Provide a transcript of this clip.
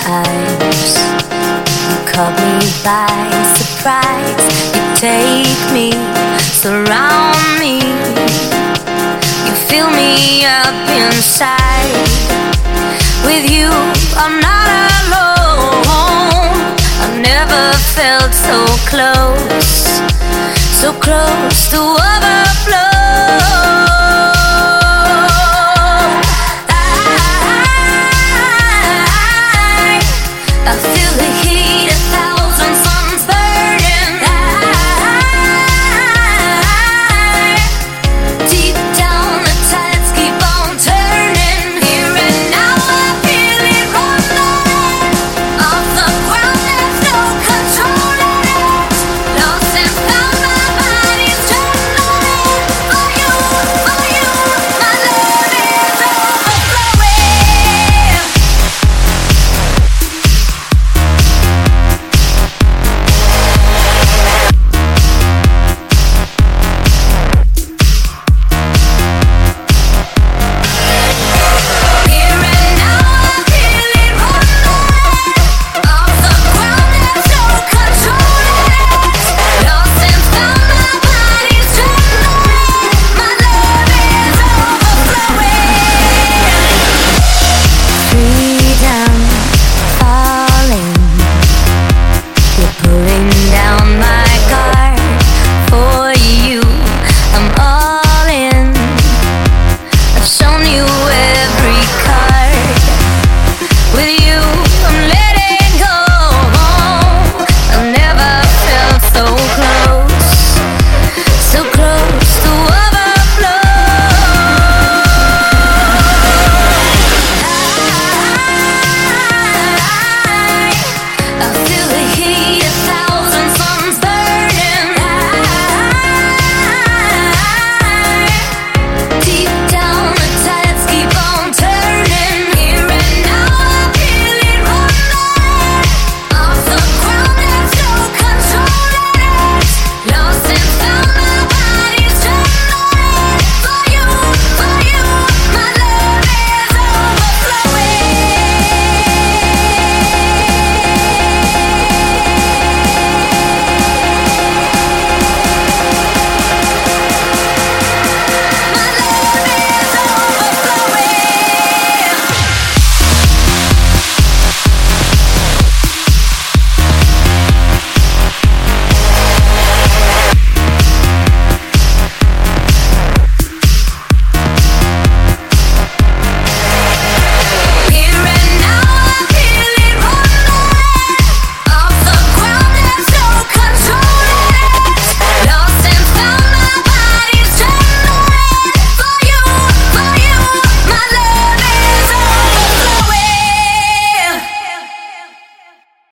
times. You caught me by surprise. You take me, surround me. You fill me up inside. With you, I'm not alone. I never felt so close, so close to overflow.